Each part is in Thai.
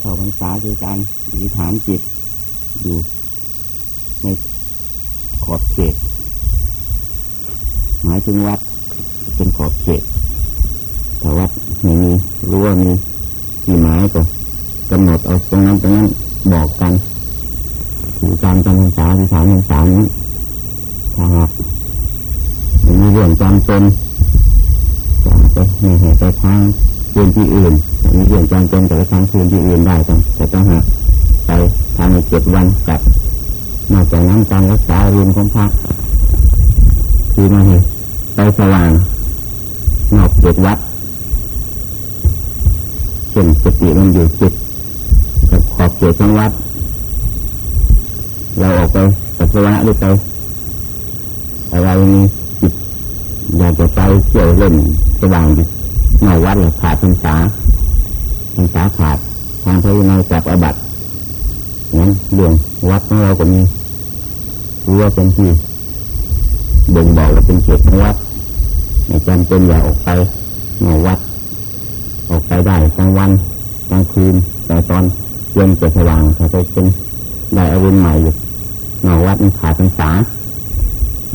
เข้าพรรษาคือการอธิษฐานจิตอยู่ในขอบเขต หมายถึงวัดเป็นขอบเขตแต่วัดไม่มีรู้ว่ามีกี่หมายก็กำหนดเอาตรงนั้นตรงนั้นบอกกันถือการจำพรรษาที่ฐานพรรษานี้ถ้าหากมีเรื่องจำเป็นจะไปไม่ให้ไปทางพื้นที่อื่น มีเรื่องจำเป็นจะไปทางพื้นที่อื่นได้กันแต่ถ้าหากไปทางในเจ็ดวันกับนอกจากนั้นการรักษาเรียนของพระคือมาให้ไปสว่างนอกเจ็ดวัดเช่นสติมันอยู่จิตกับขอบเขตของวัด เราออกไปปัสสาวะหรือไปอะไรนี้จิตอยากจะไปเที่ยวเล่นสว่างอยู่นอกวัดเลยขาดพรรษา พรรษาขาดทางพระวินัยจับอบัตนั้นเรื่องวัดของเราก็มีรู้ว่าเป็นที่บ่งบอกว่าเป็นเขตของวัดในจำเป็นอย่าออกไปนอกวัด ออกไปได้กลางวันกลางคืนแต่ตอนเย็นจะสว่างถ้าไปเป็นได้อาวุธใหม่อยู่นอกวัดมันขาดพรรษา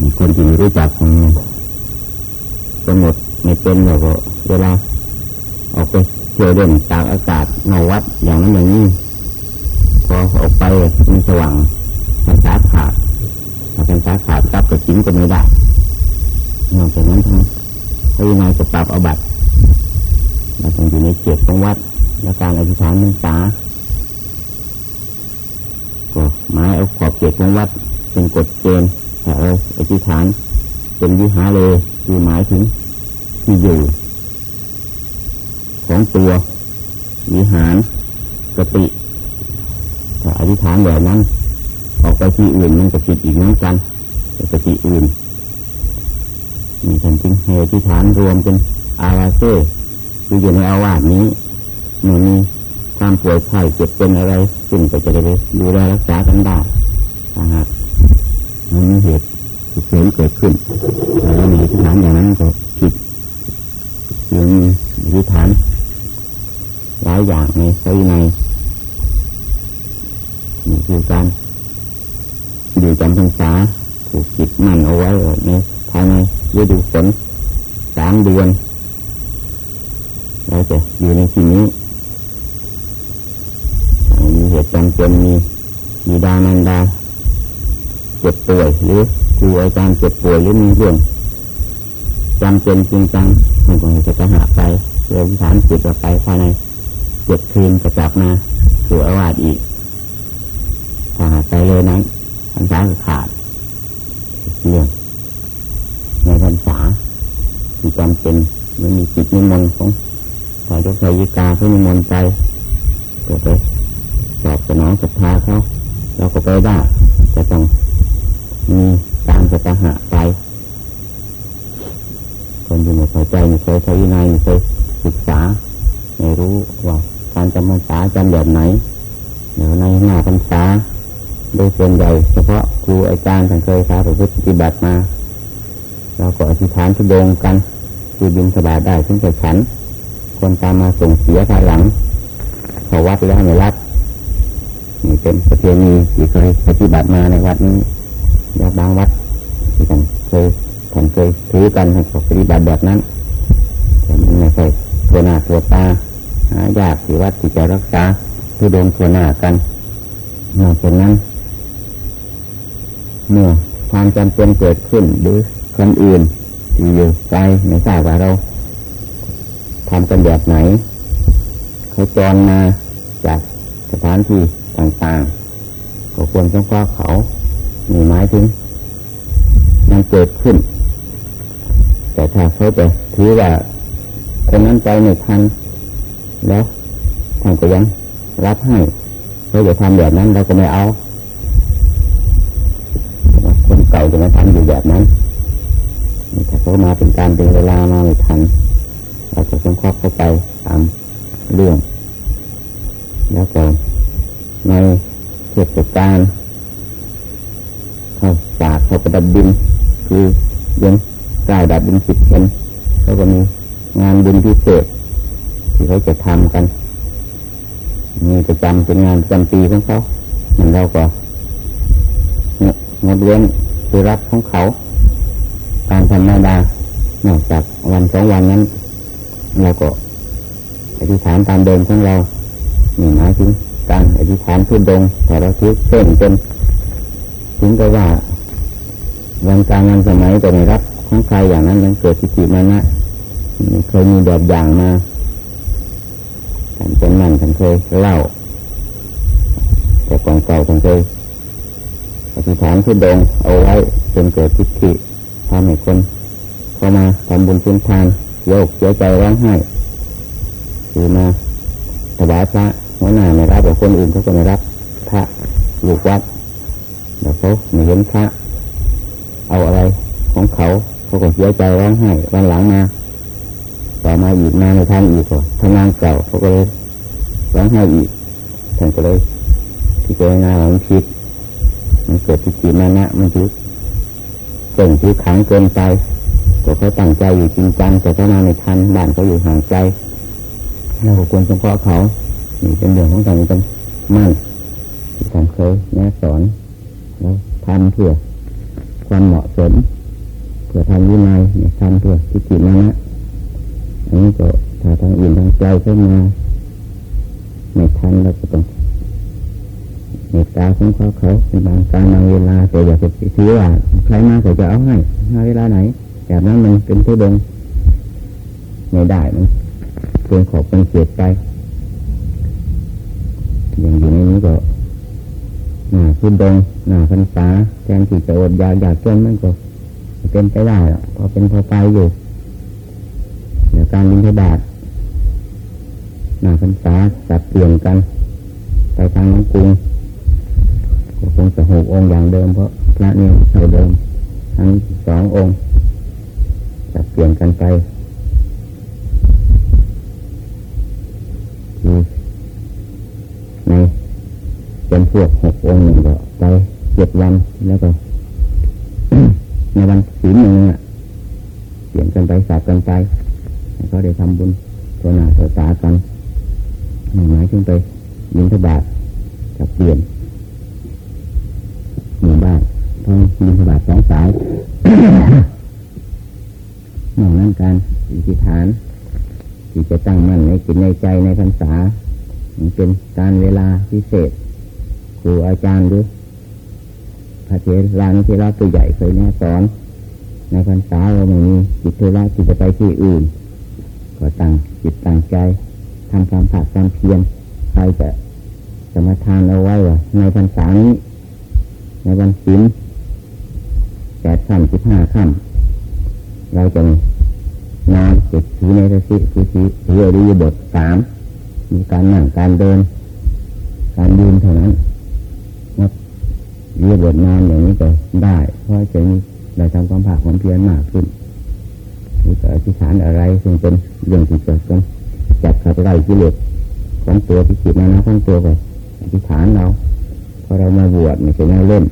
มีคนที่รู้จักคนนี้กำหนดไม่เป็นเราก็เวลาออกไป เที่ยวเล่นตากอากาศนอวัดอย่างนั้นอย่างนี้พอออกไปมันสว่างพรรษาขาดถ้าพรรษาขาดจับกับสิงก็ไม่ได้นอกจากนั้นทั้งพระวินัยจะปรับอาบัติเราต้องอยู่ในเขตของวัดและการอธิษฐานพรรษาก็หมายเอาขอบเขตของวัด เป็นกฎเกณฑ์แต่เราอธิษฐานเป็นวิหารเลยคือหมายถึงที่อยู่ ของตัววิหารกติถ้าอธิษฐานแบบนั้น ออกไปที่อื่นมันก็ผิดอีกเหมือนกันแต่กติอื่นมีฉันจึงให้อธิษฐานรวมเป็นอาราเซ่คืออยู่ในอาวาสนี้เมื่อมีความป่วยไข้เจ็บเป็นอะไรซึ่งก็จะได้ดูแลรักษากันได้ถ้าหากมันมีเหตุฉุกเฉินเกิดขึ้นแล้วมีอธิษฐานอย่างนั้นก็ผิดยังมีอธิษฐาน หลายอย่างในใช้ในนี่คือการอยู่จำพรรษาผูกจิตมั่นเอาไว้ในภายในฤดูฝนสามเดือนเราจะอยู่ในที่นี้มีเหตุจำเป็นมีมีดานันดาเจ็บป่วยหรือครูอาจารย์เจ็บป่วยหรือมีเรื่องจำเป็นจริงจังมันก็จะหาไปเรื่องฐานจิตไปภายใน เจ็ดคืนจะกลับมาสู่อาวาสอีกถ้าหาไปเลยนั้นพรรษาขาดเรื่องในพรรษาที่จำเป็นมันมีจิตนิมนต์ของพอยกใจยิกาเพื่อนิมนต์ใจก็ไปสอบสนองศรัทธาเขาเราก็ไปได้จะต้องมีการจะหาไป คนที่ไม่เข้าใจไม่เคยใช้วินัยไม่เคยศึกษา ไม่รู้ว่า การจำพรรษาจำแบบไหนเดี๋ยวในหน้าพรรษาโดยส่วนใหญ่เฉพาะครูอาจารย์ท่านเคยพาไปปฏิบัติมาเราก็อธิษฐานทุดงกันคือบินสบายได้ถึงจะฉัน คนตามมาส่งเสียภายหลังเขาวัดแล้วไม่รับนี่เป็นประเพณีที่เคยปฏิบัติมาในวัดนี้ยาบางวัดที่ท่านเคยท่านเคยถือกันให้เขาปฏิบัติแบบนั้นแต่มันไม่ใช่ตัวหน้าตัวตา หายากที่วัดที่จะรักษาทุดงตัวหน้ากันนอกจากนั้นเมื่อความจำเป็นเกิดขึ้นหรือคนอื่นที่อยู่ไกลไม่ทราบว่าเราทำกันแบบไหนเขาจรมาจากสถานที่ต่างๆ ก็ควรต้องก้าเขามีหมายถึงมันเกิดขึ้น แต่ถ้าเขาจะถือว่าคนนั้นไปไม่ทัน แล้วท่านก็ยังรับให้เขาจะทำแบบนั้นเราก็ไม่เอา คนเก่าจะมาทำอยู่แบบนั้นถ้าเขามาเป็นการเป็นเวลามาไม่ทันเราจะต้องเข้าเข้าไปตามเรื่อง แล้วก็ในเทศกาลเขาฝากเขาประดับบิน คือยังกล่าวดับบินสิบเป็นแล้วก็มีงานบุญพิเศษ ที่เขาจะทำกัน มีประจำเป็นงานประจำปีของเขาเหมือนเราก็เงดเว้นคือรับของเขาตามธรรมดานอกจากวันสองวันนั้นเราก็อธิษฐานตามเดิมของเราหนึ่งหมายถึงการอธิษฐานพื้นดงแต่เราคิดเส้นจนถึงกับว่าวันการงานสมัยก็ไม่รับของใครอย่างนั้นยังเกิดทิฏฐิมานะเคยมีแบบอย่างมา ท่านเป็นนั่นท่านเคยเล่า แต่ก่อนเก่าท่านเคยอธิษฐานขึ้นดงเอาไว้จนเกิดทิฏฐิทำให้คนเข้ามาทำบุญคุณทานโยกเสียใจร้องไห้คือมาถวายพระหัวหน้าไม่รับกับคนอื่นเขาก็ไม่รับพระลูกวัดเดี๋ยวเขาไม่เห็นพระเอาอะไรของเขาเขาก็เสียใจร้องไห้วันหลังมา อมาอีกมาในท่านอีกก็ทำงานเก่าเขาก็เลยร้องไห้อีกท่านก็เลยที่เจรงานหลงคิดมันเกิดที่จีมานะมันถือเก่งถือขังเกินไปก็เขาตั้งใจอยู่จริงจังแต่ถ้ามาในทันบ้านเขาอยู่ห่างไกลเราควรเฉพาะเขานี่เป็นเรื่องของการจำมั่นที่ท่านเคยแนะสอนแล้วทำเพื่อความเหมาะสมเพื่อทำวินัยเนี่ยทำเพื่อที่จิตนะนะ นนี้ก็ถ้าทางอื่นทางใจเข้ามาไม่ทันเราก็ต้องเมตตาของเขาเขาเป็นบางการบางเวลาแต่อย่าไปถือว่าใครมาเขาจะเอาให้าเวลาไหนแบบนั้นมันเป็นผู้ดงไม่ได้มันเกินขอบเป็นเสียใจอย่างอยู่ในนี้ก็หน้าพุดดงหน้าพรรษาแทนที่จะอดอยากอยากจนมันก็เป็นไปได้หรอกพอเป็นพอไปอยู่ เดี๋ยวการบินทบาทหน้าพรรษาจัดเปลี่ยนกัน ไปทางน้องกรุงก็คงจะหกองค์อย่างเดิมเพราะพระเนี่ยเท่าเดิม ทั้งสององค์จัดเปลี่ยนกันไปในเป็นพวกหกองค์หนึ่งก็ไปเจ็ดวันแล้วก็ในวันศีลหนึ่งอะเปลี่ยนกันไปสาบกันไป เขาได้ทำบุญตัวหนาตัวตากันหมายถึงไปยินทบาทกับเปลี่ยนหมู่บ้านทั้งยินทบาทสองสายนอกนั้นการอิทธิฐาน ที่จะตั้งมั่นในจิตในใจในพรรษาเป็นการเวลาพิเศษครูอาจารย์หรือพระเทลานุเทระตัวใหญ่เคยแนะสอน ในพรรษาเราไม่มีจิตเทระที่จะไปที่อื่น ก็ตั้งจิตตั้งใจทำความผักความเพียรใครจะสมทานเอาไว้ว่าในพรรษานี้ในวันศีลแปดค่ำสิบห้าค่ำเราจะนอนจิตถือในทศิคือถือถือริยบทสามมีการนั่งการเดิน การยืนเท่านั้นว่าเรียบทนอนอย่างนี้ก็ได้ เพราะจะมีได้ทำความภาคความเพียรมากขึ้น หรือจะอธิษฐานอะไร ซึ่งเป็นเรื่องที่เกิดขึ้นจัดขับไล่กิเลสของตัวที่จิตนะของตัวไปอธิษฐานเราพอเรามาบวชไม่ใช่มาเล่น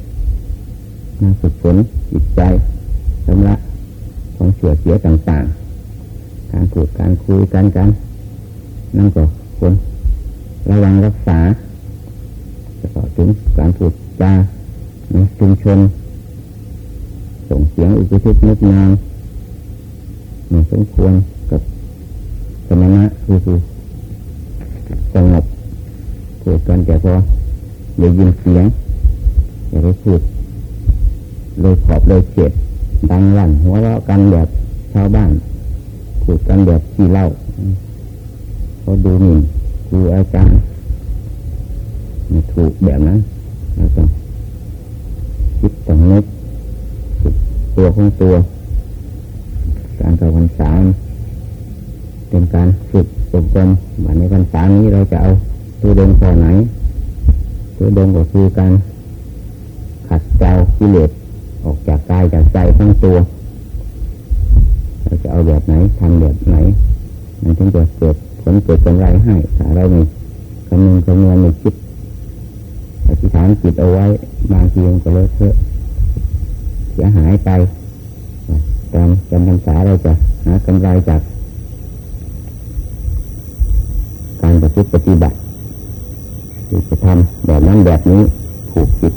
มาฝึกฝนจิตใจชำระของเสียเสียต่างๆ การพูดการคุยกันกันนั่นก็ควรระวังรักษาจะต่อถึงการพูดจาในชุมชนส่งเสียงอุปทิศนึกนาง ไม่สมควรกับสมณะคือคือสงบพูดกันแต่พอได้ยินเสียงอย่าไปพูดเลยขอบเลยเจ็ดดังลั่นหัวเราะกันแบบชาวบ้านพูดกันแบบที่เล่าเขาดูหมิ่นครูอาจารย์ไม่ถูกแบบนั้นเราต้องคิดต้องนึกตัวของตัว การเข้าพรรษาเป็นการฝึกอบรมว่าในพรรษานี้เราจะเอาตัวเดินต่อไหนตัวเดินก็คือการขัดเกลากิเลสออกจากกายจากใจทั้งตัวเราจะเอาแบบไหนทำแบบไหน มันถึงจะเกิดผลเกิดกำไรให้ถ้าเราไม่คำนึงคำนวณไม่คิดอธิษฐานจิตเอาไว้บางทีมันก็เลอะเทอะเสียหายไป ตอนจำพรรษาเราจะหากำไรจาก การประพฤติปฏิบัติทำแบบนั้นแบบนี้ผูกจิต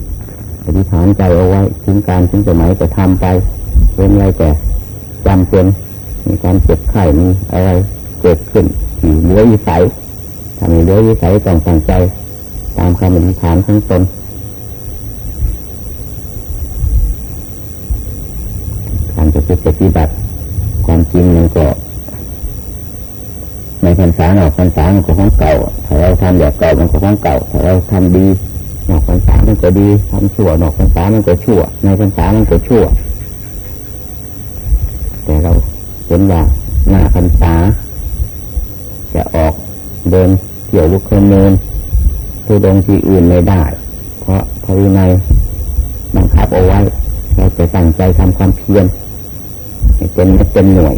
อธิษฐานใจเอาไว้ถึงการถึงสมัยจะทำไปเป็นไรแต่จำเป็นมีการเจ็บไข้มีอะไรเกิดขึ้นที่เลื้อวิสัยทำให้เลื้อวิสัยต้องตั้งใจ ตามคำอธิษฐานของตนการจะป ฏิบัติ ความจริงมันก็ ในพรรษาหนอกพรรษามันก็ของเก่า ถ้าเราทำแบบเก่ามันก็ของเก่า ถ้าเราทำดีนอกพรรษามันก็ดีทำชั่วนอกพรรษามันก็ชั่ว ในพรรษามันก็ชั่ว แต่เราเห็นว่าหน้าพรรษาจะออกเดินเกี่ยวลุกเคลื่อนเนินทุดงที่อื่นไม่ได้ เพราะพระวินัยบังคับเอาไว้เราจะตั้งใจทำความเพียร เป็นไม่เป็นหน่วย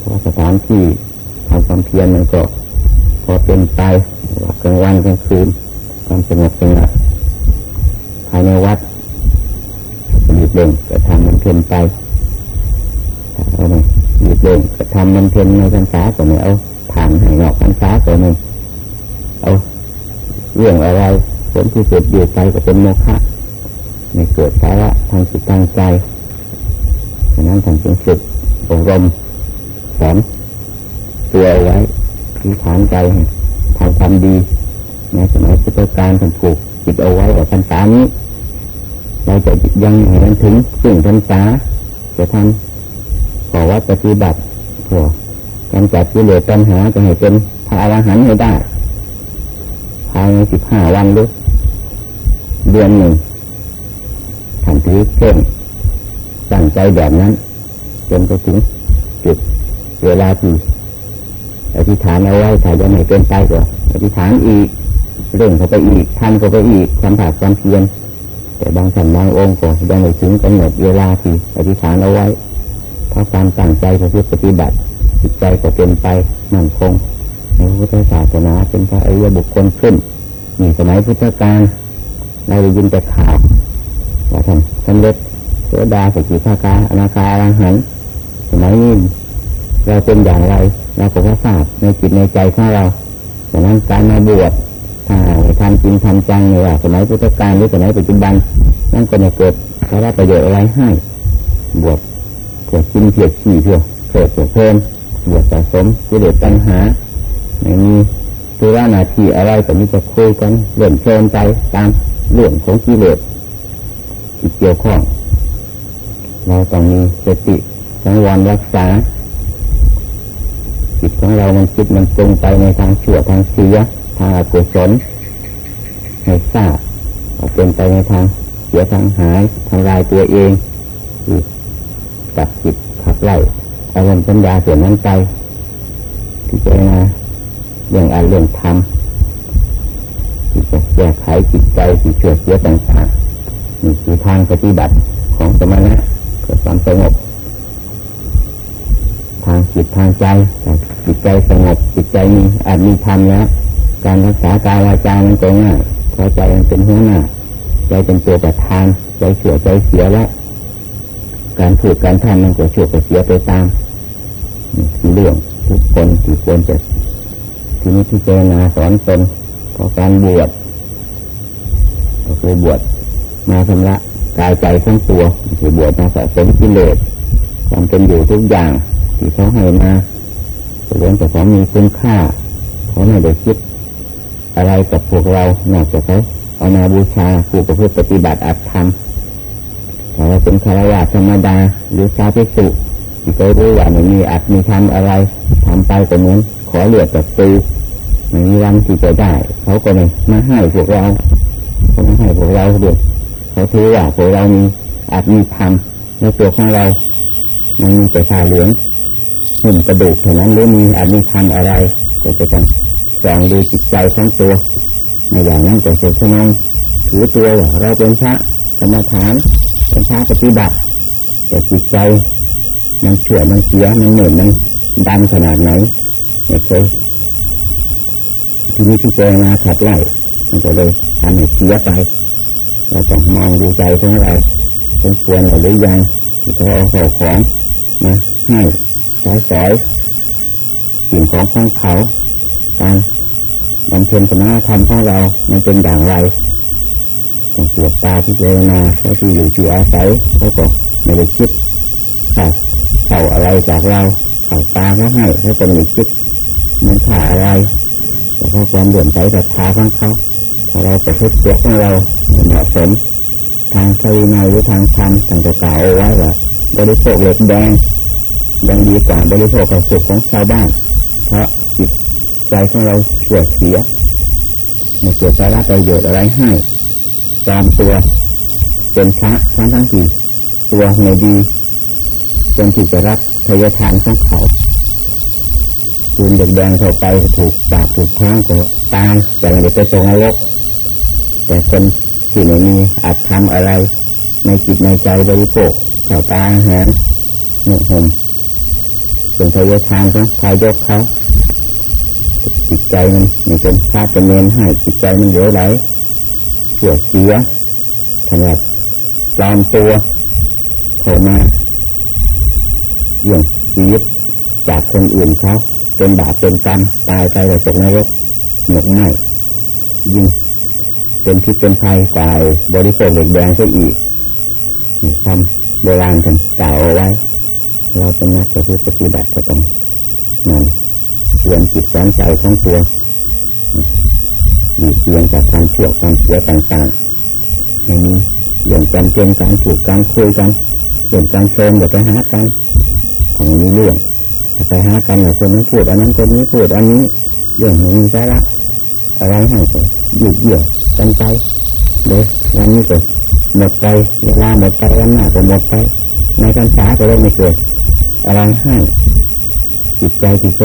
เพราะสถานที่ทำความเพียรมันก็พอเป็นไปกลางวันกลางคืนความสงบสงัดภายในวัดหยุดเด่งก็ทำมันเพียนไปถ้าเราไม่หยุดเด่งก็ทำมันเพียนในพรรษาก็ไม่เอาผ่านให้นอกพรรษาก็ไม่เอาเรื่องอะไรผลที่สุดอยู่ไปก็เป็นโมฆะไม่เกิดสาระทางจิตทางใจฉะนั้นทางจึงฝึก อบรมสอนตัวเอไว้ที่ฐานใจทำความดีในสมัยพุทธกาลท่านผูกจิตเอาไว้กับพรรษานี้เราจะยังเห็นถึงสิ่งพรรษาจะทำขอวัดปฏิบัติเพื่อการจัดกิเลสปัญหาจะให้เป็นพระอรหันต์ให้ได้ภายในสิบห้าวันหรือเดือนหนึ่งท่านถือเข่งตั้งใจแบบนั้น จนไปถึงจุดเวลาที่อธิษฐานเอาไว้ถ้ายังไม่เป็นไปก็อธิษฐานอีกเร่งเข้าไปอีกทำเข้าไปอีกความผาดความเพียรแต่บางท่านบางองค์ก็ยังไม่ถึงกำหนดเวลาที่อธิษฐานเอาไว้เพราะการตั้งใจของผู้ปฏิบัติจิตใจก็เป็นไปมั่นคงในพุทธศาสนาเป็นพระอริยบุคคลขึ้นมีสมัยพุทธกาลเราได้ยินแต่ข่าวว่าท่านสำเร็จเสดาสกิทาคาอนาคาอรหัน สมัยนี้เราเป็นอย่างไรเราก็ทราบในจิตในใจของเราดังนั้นการมาบวชถ้าทำจริงทำจังเนี่ยว่าสมัยพุทธกาลหรือสมัยปัจจุบันนั่นก็จะเกิดสาระประโยชน์อะไรให้ บวชเพื่อกินเพียรขี่เพื่อเกิดเพื่อเพิ่มบวชสะสมกิเลสปัญหาไม่มีตัวว่านาทีอะไรแต่มีจะคุยกันเล่นเชิญไปตามเรื่องของกิเลสที่เกี่ยวข้องเราต้องมีสติ สังวรรักษา จิตของเรามันคิดมันตรงไปในทางชั่วทางเสียทางอกุศลให้ทราบเอาเป็นไปในทางเสียทางหายทางลายตัวเองตัดจิตขับไล่อารมณ์สัญญาเสียนั้นไปที่เจนะเรื่องอารเรื่องธรรมที่จะแก้ไขจิตใจที่ชั่วเสียต่างๆนี่คือทางปฏิบัติของสมณะเพื่อความสงบ ทางจิตทางใจจิตใจสงบจิตใจมีอาจมีธรรมแล้วการรักษากายวาจามันก็ง่ายเพราะใจมันเป็นหัวหน้าใจเป็นตัวประธานใจเสียใจเสียแล้วการพูดการทำมันก็ชั่วก็เสียไปตามเรื่องทุกคนที่ควรจะทีนี้ที่เจนาสอนตนเพราะการบวชก็คือบวชมาชำระกายใจทั้งตัวคือบวชมาสะสมกิเลสความเป็นอยู่ทุกอย่าง ที่เขาให้มาเรื่องแต่ของมีคุณค่าเขาไม่ได้คิด อะไรกับพวกเรานอกจากเขาเอามาบูชาผู้ประพฤติปฏิบัติอัตธรรมแต่เราเป็นคารวะธรรมดาหรือชาพิสุที่เขารู้ว่าไม่มีอัตมีธรรมอะไรทำไปแต่เหมือนขอเลือดจากตูไม่มีวันที่จะได้ เขาก็ไม่มาให้พวกเราเขาไม่ให้พวกเราด้วยเขาถือว่าพวกเรามีอาจมีธรรมในตัวของเรามันมีแต่ชาเหลือง หุ่นกระดูกเท่านั้นหรือมีอาจมีธรรมอะไร ก็จะต้องส่องดูจิตใจของตัวในอย่างนั้นจะเสกสนองถือตัวเราเป็นพระกรรมฐานเป็นพระปฏิบัติ แต่จิตใจมันเฉื่อยมันเสียมันเหนื่อยมันดันขนาดไหนไม่เคยทีนี้ที่เจอมาขัดไล่มันจะเลยทำให้เสียไปเราต้องมองดูใจของเราเป็นควรหรือยังที่เขาเอาของของมาให้ สอยสอยสิ่งของของเขาการบำเพ็ญสมาธรรมของเรา มันเป็นอย่างไรต้องตรวจตาที่เจนาเขาที่อยู่ที่อาศัยเขาก็ไม่ได้คิดค่ะเข่าอะไรจากเรา เข่าตาเขาให้เขาก็ไม่ได้คิดมันขาอะไรแต่เพราะความเดือดใสแต่ทาของเขาถ้าเราประพฤติตัวของเราเหมาะสมทางภายในหรือทางธรรมต่างจะกล่าวเอาไว้ว่าบริโภคเหล็กแดง ยังดีกว่าบริโภคกับสุขของชาวบ้าน เพราะจิตใจของเราเสียเสียไม่เกิดสาระประโยชน์อะไรให้ตามตัวเป็นพระทั้งทั้งที่ตัวไม่ดีจนที่จะรับทายทานของเขาคูนเด็กแดงเข้าไปถูกปากถูกท้องก็ตายแต่ไม่ได้ไปตรงนรกแต่คนที่ไม่มีอาจทำอะไร ในจิตในใจบริโภคเข้าตาแหงหนุ่มห่ม เป็นทายทานของทายกเขาจิตใจมันม่เป็นชาติเป็นเมนให้จิตใจมันเหลวไหลชั่วเสียสำหรับปลอมตัวเข้ามาเยี่ยงชีวิตจากคนอื่นเขาเป็นบาปเป็นกรรมตายไปแต่ตกนรกหนกไหมยิ่งเป็นพิษเป็นภัยกว่าบริโภคเหล็กแดงซะอีกความโบราณกันกล่าวเอาไว้ เราเป็นนักปฏิบัติก็ต้องนั่นเรียนจิตสอนใจของตัวมีเพียงจากความชั่วความเสียต่างๆไม่มีเรื่องจำเป็นการถูกการคุยกันเรื่องการเชิญเดี๋ยวไปหากันของมีเรื่องแต่ไปหากันเดี๋ยวคนนั้นพูดอันนั้นคนนี้พูดอันนี้เรื่องของมีสาระอะไรให้ก็หยุดเยี่ยวกันไปเลยวันนี้ก็หมดไปเวลาหมดไปวันหน้าก็หมดไปในการษาก็เลยไม่เกิด อะไรให้จิตใจจิตใจ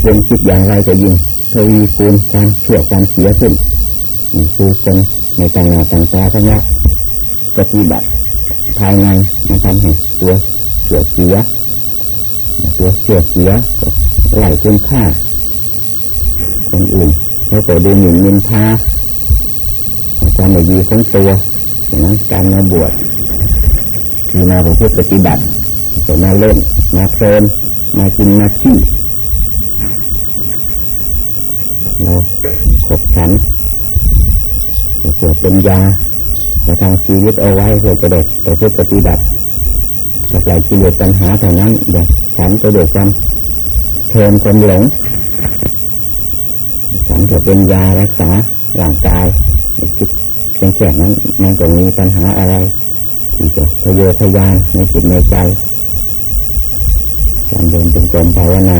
เป็นคิดอย่างไรจะยิ่งทวีคูณการเชื่อความเสียขึ้นนี่คือคนในต่างหน้าต่างตาทั้งละปฏิบัติภายในมาทำให้ตัวเสื่อเสียตัวเสื่อเสียไหลคุณค่าคนอื่นเขาก็ดูหมิ่นมินทาความไม่ดีของตัวอย่างนั้นการมาบวช คือมาผมพูดปฏิบัติจะมาเล่น มาเพลินมากินมาขี้เราขบฉันก็เกิดเป็นยาจะทางชีวิตเอาไว้เพื่อจะได้ไปพูดปฏิบัติกับหลกิเลสปัญหาเท่านั้นอย่าฉันจะเดือดความเพลินความหลงฉันจะเป็นยารักษาร่างกายคิดเพียงแค่นั้นมันก็มีปัญหาอะไร ที่จะทะเยอทะยานในจิตในใจ การเดินเป็นกลมภาวนา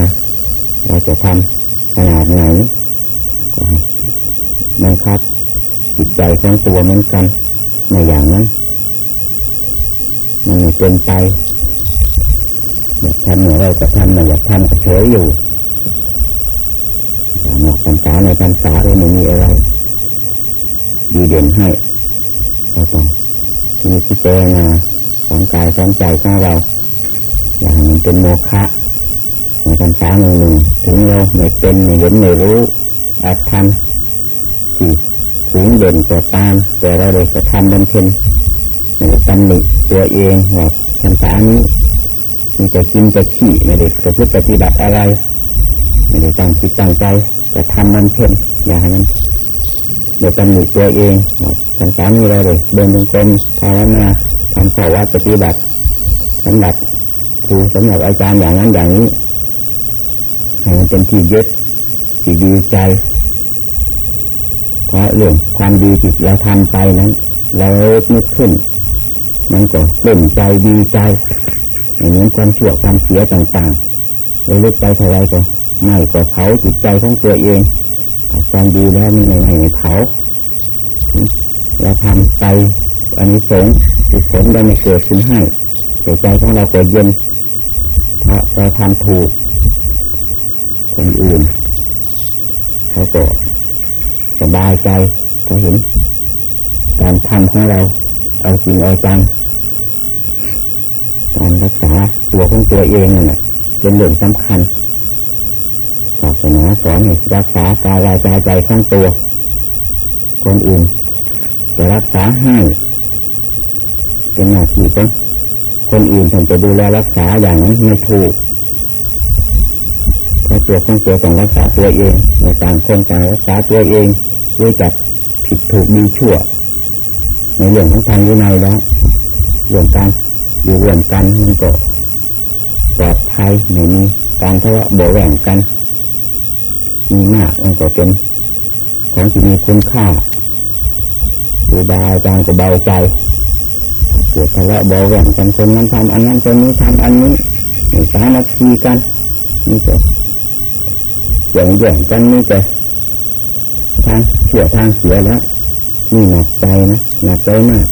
เราจะทำขนาดไหนก็ให้บังคับจิตใจของตัวเหมือนกันในอย่างนั้นมันเป็นไปอยากทำอะไรก็ทำไม่อยากทำก็เฉยอยู่นอกพรรษาในพรรษาเลยไม่มีอะไร ดีเด่นให้เราต้อง ที่มีพิจารณาสองกายสองใจของเรา อย่างมันเป็นโมฆะในพรรษาหนึ่งหนึ่งถึงเราไม่เป็นไม่เห็นไม่รู้อาจทำที่ถึงเด่นแต่ตาม แต่เราเลยจะทำบำเพ็ญไม่ได้ตำหนิตัวเองว่าพรรษานี้มีแต่กินแต่ขี้ไม่ได้จะพูดปฏิบัติอะไรไม่ได้ตั้งจิตตั้งใจจะทำมันเพ็ญอย่าให้มันเดี๋ยวตำหนิตัวเอง พรรษามีอะไรเลยเดินจงกรมภาวนาทำข้อวัดปฏิบัติสำหรับครูสำหรับอาจารย์อย่างนั้นอย่างนี้ให้มันเป็นที่ยึดที่ดีใจเพราะเรื่องความดีที่เราทำไปนั้นเรานึกขึ้น มันก็เปล่นใจดีใจเหมือนความชั่วความเสียต่างๆเลยลึกไปเท่าไรก็ไม่ก็เผาจิตใจของตัวเองความดีแล้วไม่ไม่ไม่เผา เราทำไปอันนี้สงสุผลได้ไม่เกิดขึ้นให้แต่ใจของเราก็เย็นเพราะเราทำถูก คนอื่นเขาก็สบายใจเขาเห็น การทำของเราเอาจริงเอาจังการรักษาตัวของตัวเองนั่นแหละเป็นเรื่องสำคัญศาสนาสอนให้รักษากายใจใจของตัว คนอื่น จะรักษาให้ เป็นหน้าที่ของคนอื่นถึงจะดูแลรักษาอย่างนั้นไม่ถูกเพราะตัวของตัวต้องรักษาตัวเองต่างคนต่างรักษาตัวเองรู้จักผิดถูกดีชั่ว ในเรื่องของทางวินัยแล้วเรื่องการอยู่ร่วมกันมันก็ปลอดภัยไม่มีการทะเลาะเบาแหว่งกัน มีมากมันก็เป็นของที่มีคุณค่า ครูบาอาจารย์ก็เบาใจเกิดทะเลาะเบาแหว่งกันคนนั้นทำอันนั้นคนนี้ทำอันนี้ม่สามัคคีกันนี่จะแย่งแย่งกันนี่จะทางเชื่อทางเสียแล้วนี่หนักใจนะหนักใจมาก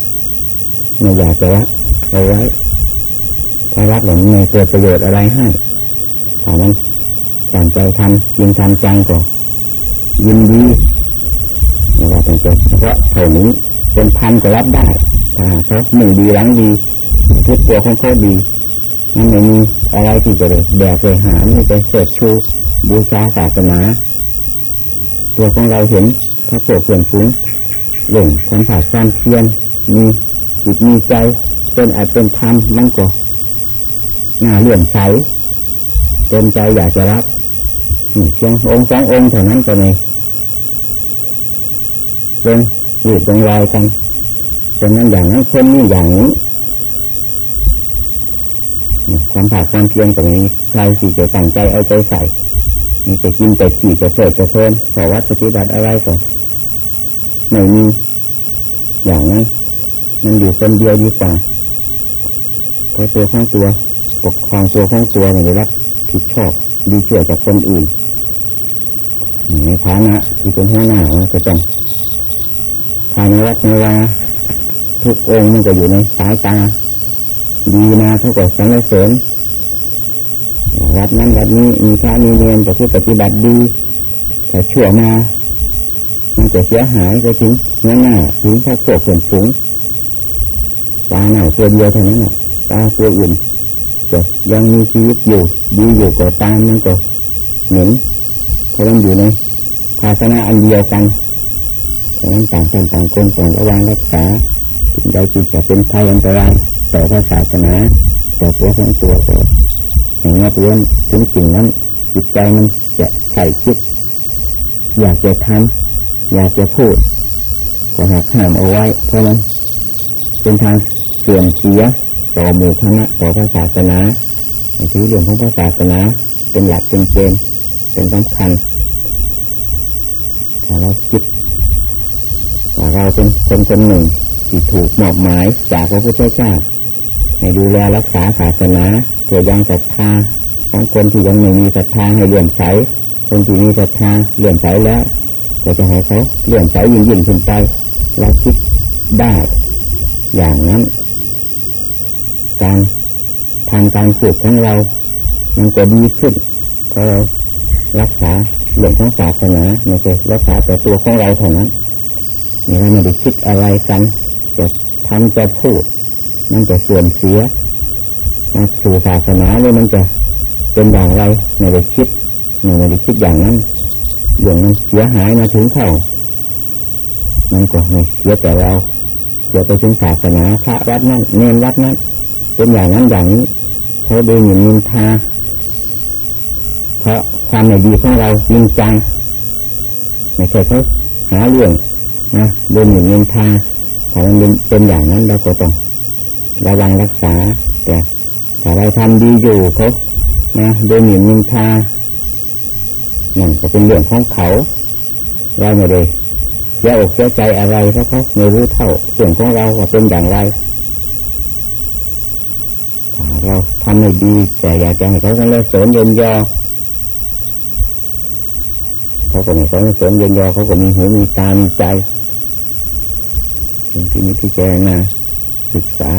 ไม่อยากจะรักเอาไว้ถ้ารักหลังไม่เกิดประโยชน์อะไรให้ถ้ามันตั้งใจทำยิงทำจังก็ยินดี ไม่ว่าตั้งใจเฉพาะเท่านี้เป็นพันก็รับได้ถ้าเขาหนึ่งดีหลังดีพุทตัวของเขาดีมันไม่มีอะไรที่จะแบกไปหาไม่จะเสดชูบูชาศาสนา ตัวของเราเห็นพระโสดเปลี่ยนฟุ้งหลงความผาดความเพียรมีจิตมีใจเป็นอาจเป็นธรรมมันก็น่าเลื่อมใสเต็มใจอยากจะรับนี่เพียงองค์สององค์เท่านั้นก็ไม่ เป็นหยุดตรงรอยกันคนนั้นอย่างนั้นคนนี้อย่างนี้ความผาดความเพียรตรงนี้ใครที่จะตั้งใจเอาใจใส่มีจะกินจะขี่จะเสดจะเพลินขอวัดปฏิบัติอะไรก็ไม่มีอย่างนั้นมันอยู่คนเดียวดีกว่าเพราะตัวของตัวปกครองตัวของตัวไม่ได้รับผิดชอบดีช่วยจากคนอื่นในฐานะที่เป็นหัวหน้าก็ต้อง ภายในวัดในวาทุกองค์มันก็อยู่ในสายตา ดีมาเท่ากับสรรเสริญวัดนั้นวัดนี้มีพระมีเนียนแต่ที่ปฏิบัติดีแต่ชั่วมามันจะเสียหายไปถึงหน้าหน้าถึงพระโสดเสื่อมสูงตาหน่าตัวเดียวเท่านั้นตาตัวอื่นจะยังมีชีวิตอยู่ ดีอยู่ก็ตามมันก็เหม็นเพราะมันอยู่ในภาชนะอันเดียวกัน ฉะนั้นต่างคนต่างคนต่างระวังรักษาถึงใดจิตจะเป็นภัยอันตรายต่อพระศาสนาต่อตัวของตัวก็ให้งับเว้นถึงสิ่งนั้น จิตใจมันจะไข่คิด อยากจะทำอยากจะพูดก็หักห้ามเอาไว้ เพราะมันเป็นทางเสื่อมเสียต่อหมู่คณะต่อพระศาสนาในที่เรื่องของพระศาสนาเป็นหลักเป็นเกณฑ์เป็นสำคัญถ้าเราคิด เราเป็นคนคนหนึ่งที่ถูกมอบหมายจากพระพุทธเจ้าให้ดูแลรักษาศาสนาเพื่อยังศรัทธาของคนที่ยังไม่มีศรัทธาให้เลื่อมใสคนที่มีศรัทธาเลื่อมใสแล้วก็จะให้เขาเลื่อมใสยิ่งยิ่งขึ้นไปเราคิดได้ อย่างนั้น การทางการฝึกของเรา มันก็ดีขึ้นเพราะเรารักษาเรื่องของศาสนาไม่ใช่รักษาแต่ตัวของเราเท่านั้น นี่เราไม่ได้คิดอะไรกัน จะทำจะพูด มันจะเสื่อมเสียมาสู่ศาสนาเลยมันจะเป็นอย่างไรไม่ได้คิดไม่ได้คิดอย่างนั้นเรื่องมันเสียหายมาถึงเขามันก็ไม่เสียแต่เราเสียไปถึงศาสนาพระวัดนั้นเนรวัดนั้นเป็นอย่างนั้นอย่างนี้เขาดูหมิ่นนินทาเพราะความไม่ดีของเราจริงจังไม่ใช่เขาหาเรื่อง นะดูหมิ่นนินทาถ้ามันเป็นอย่างนั้นเราก็ต้องระวังรักษา แต่ถ้าเราทำดีอยู่เขานะดูหมิ่นนินทานั่นก็เป็นเรื่องของเขา เราไม่ได้เสียอกเสียใจอะไรเพราะเขาไม่รู้เท่าส่วนของเราว่าเป็นอย่างไรเราทำไม่ดี แต่อยากจะให้เขาเลยเสริมเยินยอเขาก็ไม่เขาเสริมเยินยอเขาก็มีหูมีตามีใจ ที่นี้ที่แจนะศึกษา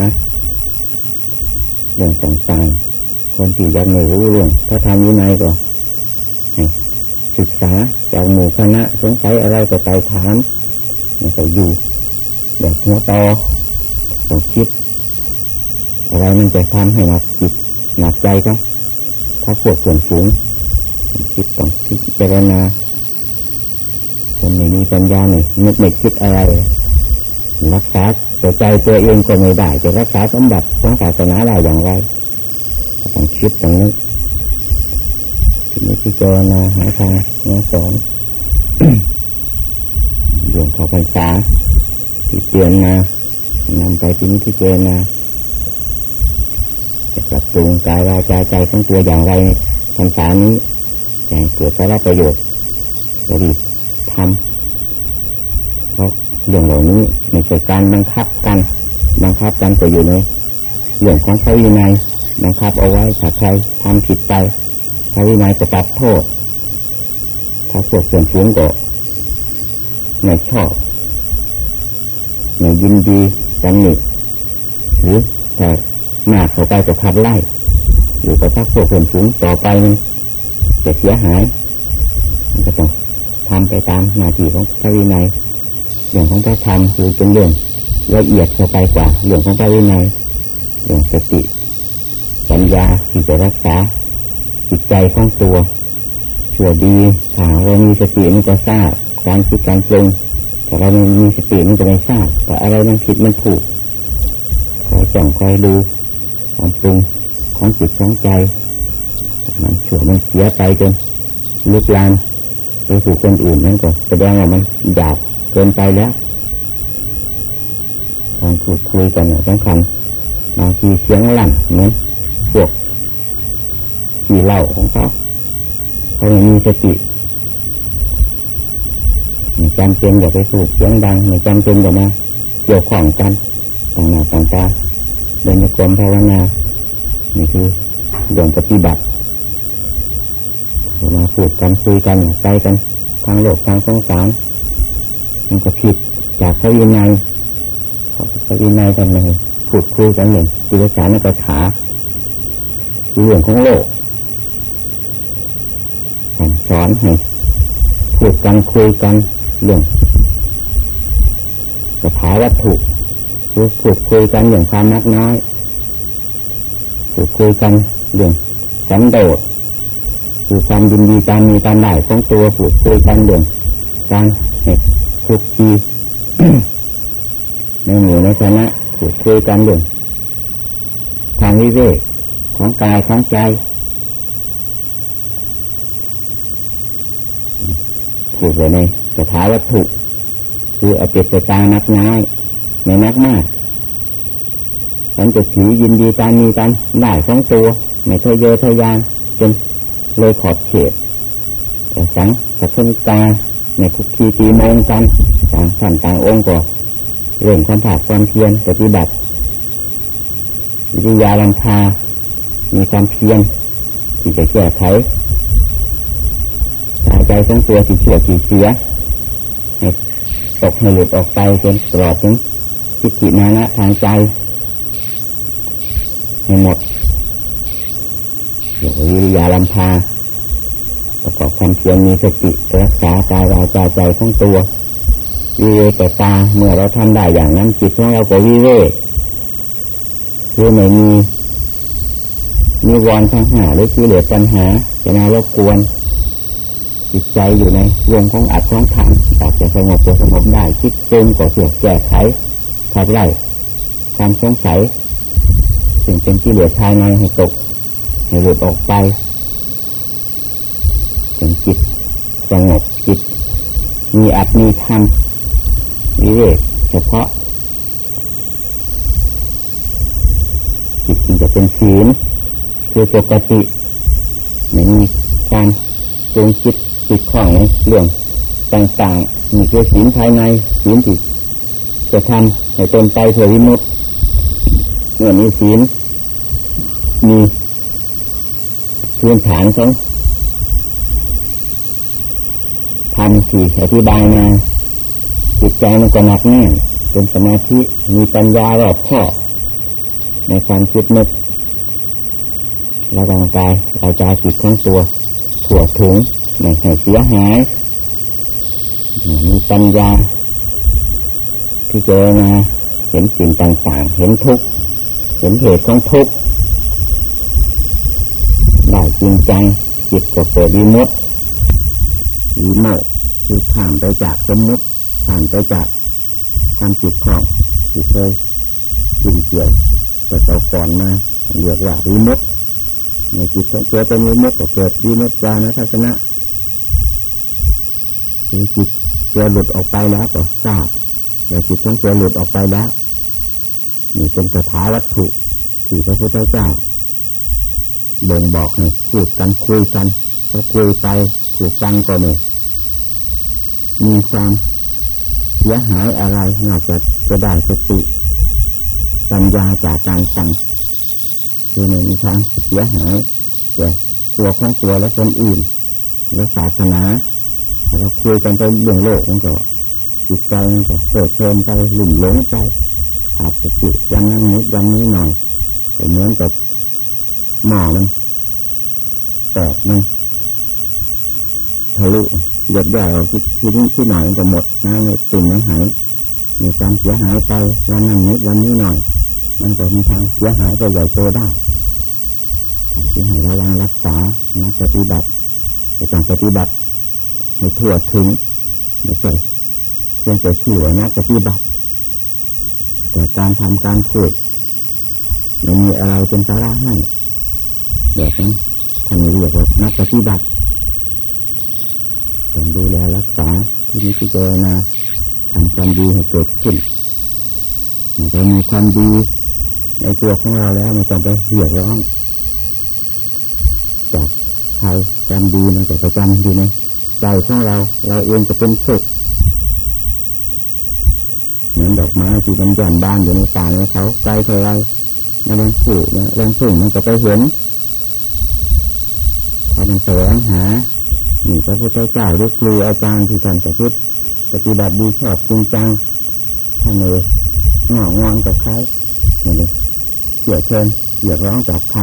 เรื่องต่างๆคนที่ยังไม่รู้เรื่องเขาทำยังไงก็ศึกษาจากหมู่คณะสงสัยอะไรก็ไปถามมันก็อยู่แบบหัวตอต้องคิดอะไรมันจะทำให้หนักจิตหนักใจก็ถ้าปวดส่วนสูงคิดต้องคิดเจรณาคนไม่มีปัญญาเนี่ยนึกไม่คิดอะไร รักษาตัวใจตัวเองก็ไม่ได้ จะรักษาสมบัติของศาสนาเราอย่างไรต้องคิดต้องนึกทีนี้ที่เจอนาหาทางมาสอนเรื่องขอพรรษาที่เตือนมานำไปที่นี้ที่เจอนาจะปรับปรุงกายวาจาใจของตัวอย่างไรพรรษานี้อย่างเกิดสาระประโยชน์จะดีทำ เรื่องเหล่านี้ไม่ใช่การบังคับกัน บังคับกันก็อยู่ในเรื่องของพระวินัยบังคับเอาไว้ถ้าใครทำผิดไปพระวินัยจะตัดโทษ ถ้าพวกเสื่อมเสูงก็ไม่ชอบไม่ยินดีกันหนึ่หรือแต่หน้าเข้าไปจะขับไล่หรือก็ถ้าพวกเสื่อมสูงต่อไปจะเสียหายมันก็ต้องทำไปตามหน้าที่ของพระวินัย รื่องของพระธรรมคือเป็นเรื่องละเอียดเข้าไปกว่าเรื่องของพระวินัยเรื่องสติปัญญาที่จะรักษาจิตใจของตัวชั่วดีถ้าเรามีสติมันจะทราบการคิดการปรุงแต่เราไม่มีสติมันจะไม่ทราบแต่อะไรมันผิดมันถูกคอยจ้องคอยดูความปรุงของจิตของใจมันชั่วมันเสียไปจนลุกลามไปสู่คนอื่นนั่นก็แสดงว่ามันหยาบ เกินไปแล้วการพูดคุยกันเนี่ยสำคัญบางทีเสียงลั่นเหมือนพวกขี่เหล้าของเขาเขาไม่มีสติม่จำเป็นอย่าไปสูบเสียงดังไม่จำเป็นอย่ามาเกี่ยวข้องกันต่างหน้าต่างตาเดินในกรมภาวนานี่คือเรื่องปฏิบัติมาพูดกันคุยกันไปกันทางโลกทางสงสาร มันก็ผิดจากพระวินัยพระวินัยกันไมพูดคุยกันหนึ่งกิเลสารนักขาเรื่องของโลกสอนให้พูดกันคุยกันเรื่องสถาวัตถุหรือพูดคุยกันเรื่องความนักน้อยพูดคุยกันเรื่องสันโดษคือความยินดีการมีการได้ของตัวพูดคุยกันเรื่องการ คุกคีในหมู่ในคณะพูดคุยกันเรื่องทางวิเวกของกายของใจพูดไว้ในสถาวัตถุ คือเอาเปรียบตานักน้อยไม่นักมากฉันจะถือยินดีการมีการได้ของตัวไม่ทะเยอทะยานจนเลยขอบเขตแสังสัพนิกา ในคุกคีตีมงกันต่างสั่นต่างองค์ก็เรื่องความผาดความเพียรปฏิบัติวิทยาลังคามีความเพียรที่จะแก้ไขตายใจทั้งตัวสิเสียสิเสียตกให้หลุดออกไปจนตลอดถึงทิฏฐิมานะทางใจให้หมดเดี๋ยววิริยาลัมพา ประกอบความเพียรมีสติรักษากายวาจาใจของตัววิเวกตาเมื่อเราทำได้อย่างนั้นจิตของเราก็วิเวกคือไม่มีมีวอนทั้งหาหรือคือเหลือปัญหาจะมารบกวน จิตใจอยู่ในวงของอัดของขันอยากจะสงบจะสงบได้คิดปรุงก็เสียแก้ไขขับไล่ความสงสัยสิ่งเป็นที่เหลือภายในให้ตกให้หลุดออกไป เป็นจิตสงบจิต มีอัตมีธรรมวิเวกเฉพาะ จิตจึงจะเป็นศีลคือปกติไม่มีการปรุงจิตจิตของในเรื่องต่างๆมีคือศีลภายในศีลที่จะทำให้ตนไปเพื่อวิมุตติเมื่อมีศีลมีพื้นฐานของ ทำสี่อธิบายมาจิตใจมันก็หนักแน่นเป็นสมาธิมีปัญญารอบคอบในความคิดนึกระวังกายเราใจจิตของตัวถั่วถุงไม่ให้เสียหาย มีปัญญาที่เจอมาเห็นสิ่งต่างๆ เห็นทุกข์เห็นเหตุของทุกข์ได้จริงจังจิตก็เปิดดีมดดีโม คือข้ามไปจากสมมติข้ามไปจากความจิตของที่เคยยิ่งเกี่ยวแต่ต่อก่อนมาเรียกว่าวิมุตในจิตของตัวเป็นวิมุตก็เกิดวิมุตญาณทัศนะคือจิตตัวหลุดออกไปแล้วก็ทราบแต่จิตของตัวหลุดออกไปแล้วนี่เป็นสถาวัตถุที่พระพุทธเจ้าบ่งบอกให้พูดกันคุยกันพอคุยไปถูกฟังก็ไม่ มีความเสียหายอะไรนอกจากจะได้สติปัญญาจากการฟังคือไม่มีทางเสียหายแก่ตัวของตัวและคนอื่น และศาสนาถ้าเราคุยกันไปเรื่องโลกมันก็จิตใจมันก็เกิดเพลินไปหลุ่มหลงไปขาดสติยังนั้นนิดยังนี้หน่อยเหมือนกับหม้อมันแตกมันทะลุ หยดใหญ่ออกที่นี้ที่หน่อยมันก็หมดน้ำในติ่งในหายมีความเสียหายไปวันนั้นนิดวันนี้หน่อย มันก็มีทางเสียหายไปใหญ่โตได้เสียหายระวังรักษานักปฏิบัติจะต้องปฏิบัติให้ทั่วถึงไม่ใช่เพียงแต่ชื่อว่านักปฏิบัติแต่การทำการพูดไม่มีอะไรเป็นสาระให้แบบนั้นท่านเรียกว่านักปฏิบัติ ต้องดูแลรักษาที่นี้ที่เจรนาทำความดีให้เกิดขึ้นเรามีความดีในตัวของเราแล้วไม่ต้องไปเรียกร้อง จากใครจำดีมันก็จะจำอยู่ในใจของเรา เราเองจะเป็นสุขเหมือนดอกไม้ที่มันหย่อนบานอยู่ในป่าในเขาไกลเท่าไรมาเล่นผูกนะเล่นพึ่งมันก็ไปเห็นพอมันแสวงหา นี่พระพุทธเจ้าหรือครูอาจารย์ที่ท่านประพฤติปฏิบัติดีชอบจริงจังท่านเลยงอกงอนกับใครนี่เลยเกี่ยวเชิญเกี่ยวร้องจากใคร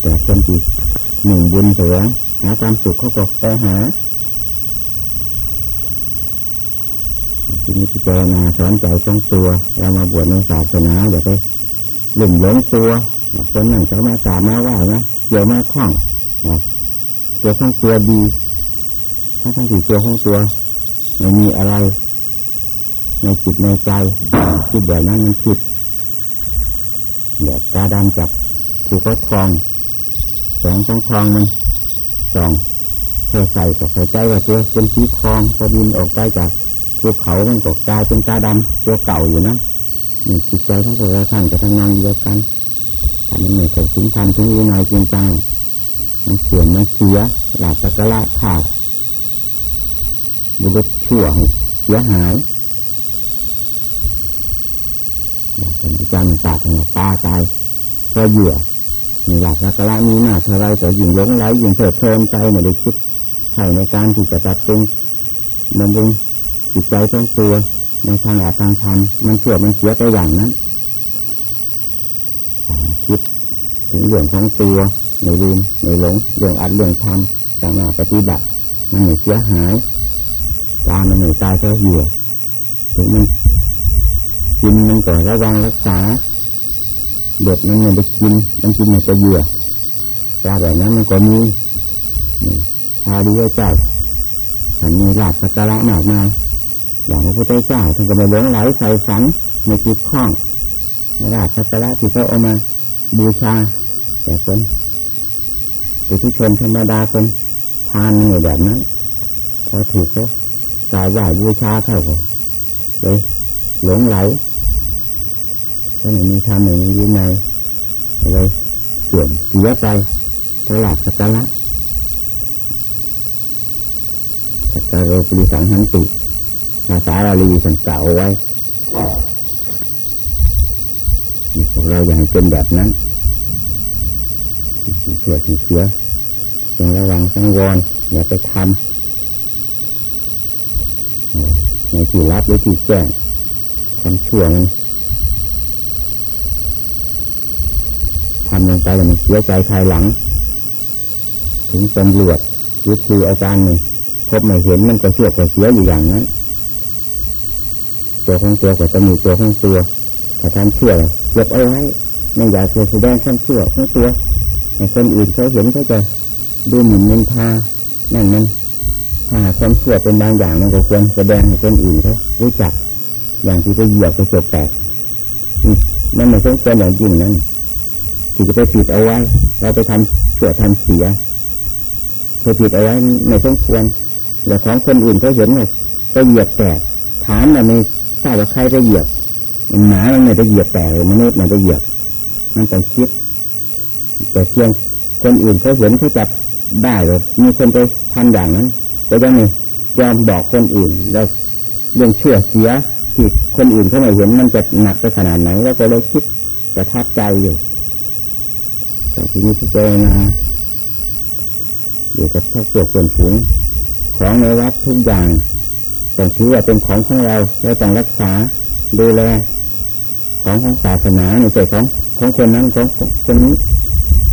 แต่คนที่หนึ่งบุญแสวงหาความสุขเขาก็ไปหาทีนี้พิจารณาสอนใจของตัวเรามาบวชในศาสนาอย่าไปหลุ่มหลงตัวคนนั่งเขามากราบมาไหว้นะเกี่ยวมาคล้อง ตัวของตัวดีถ้าทั้งสี่ตัวของตัวไม่มีอะไร ในจิตในใจคิดแบบนั้นมันผิดแบบกาดำจับถูกเขาทองแสงของทองมันสองเธอใส่กับใใจว่าตัวเป็นสีทองพอบินออกไปจากภูเขามันก็กลายเป็นกาดำตัวเก่าอยู่นะนี่จิตใจของพวกเราท่านกับทำงานเดียวกันถ้ามันไม่เข้าถึงทันถึงวินัยจริงจัง มันเสื่อมมันเสียหลาบตะกละขาดบุรุษชั่วเสียหายอยากเป็นอาจารย์ตาทางตาตายก็เหยื่อมีหลักตะกละมีหน้าเท่าไรแต่ยิ่งหลงไหลยิ่งเพลิดเพลินใจไม่ได้คิดใช่ในการที่จะตัดเป็นบำรุงจิตใจต้องตัวในทางอาทางธรรมมันเสื่อมมันเสียไปอย่างนั้นคิดถึงเรื่องของตัว ในลืมในหลงเรื่องอัดเรื่องทำต่างหน้าปฏิบัติมันไม่เสียหายตามันไม่ตายเพราะเหยื่อถึงมันกินมันก็ระวังรักษาเด็ดมันไม่ได้กิน มันกินมันจะเหยื่อปลาแบบนั้นมันก็มีพาดีเจ้าฉันมีหลักสักการะมากมายอย่างพระพุทธเจ้าท่านก็ไม่หลงไหลใส่ฝันไม่จิตคล้องในหลักสักการะที่เขาเอามาบูชา แต่คน ปุถุชนธรรมดาคนทานเหนื่แบบนั้น พอถูกเขากายไหวบูชาเข้าเลยหลงไหลถ้าไม่มีธรรมไม่มีวินัยเลยเสื่อมเสียไปตลาดสักการะสักการะปริสังหันติภาษาบาลีสันกล่าวไว้พวกเราอย่ากเป็นแบบนั้น เสือสีเสือจงระวังสังวรอย่าไปทำในที่รับหรือที่แจ้งความชั่วมันทำลงไปแล้วมันเสียใจภายหลัง ถึงตำรวจหรือครูอาจารย์นี่พบไม่เห็นมันก็ชั่วก็เสียอยู่อย่างนั้นตัวของตัวก็จะมีตัวของตัวถ้าทำชั่วเก็บเอาไว้ไม่อยากจะแสดงความชั่วของตัว คนอื่นเขาเห็นเขาจะดูหมิ่นนินทานั่นมันถ้าความชั่วเป็นบางอย่างมันก็ควรแสดงให้คนอื่นเขารู้จัก อย่างที่ไปเหยียบไปจบแตกมันไม่ต้องเป็นอย่างยิ่งนั้นที่จะไปปิดเอาไว้ เราไปทำชั่วทำเสียไปปิดเอาไว้ไม่สมควรแต่ของคนอื่นเขาเห็นว่าไปเหยียบแตกถามแต่ไม่ทราบว่าใครไปเหยียบหมามันไม่ไปเหยียบแตกมนุษย์มันไปเหยียบ มันต้องคิด แต่เพียงคนอื่นเขาเห็นเขาจับได้เลยมีคนไปทำอย่างนั้นก็ยังไม่ยอมบอกคนอื่น แล้วเรื่องเชื่อเสียที่คนอื่นเขาไม่เห็นมันจะหนักไปขนาดไหน แล้วก็เลยคิดจะทับใจอยู่แต่ทีนี้ที่เจนะอยู่กับพวกเกี่ยวกับฝูงของในวัดทุกอย่างต้องถือว่าเป็นของของเราเราต้องรักษาดูแลของของศาสนาในใจของของคนนั้นของคนนี้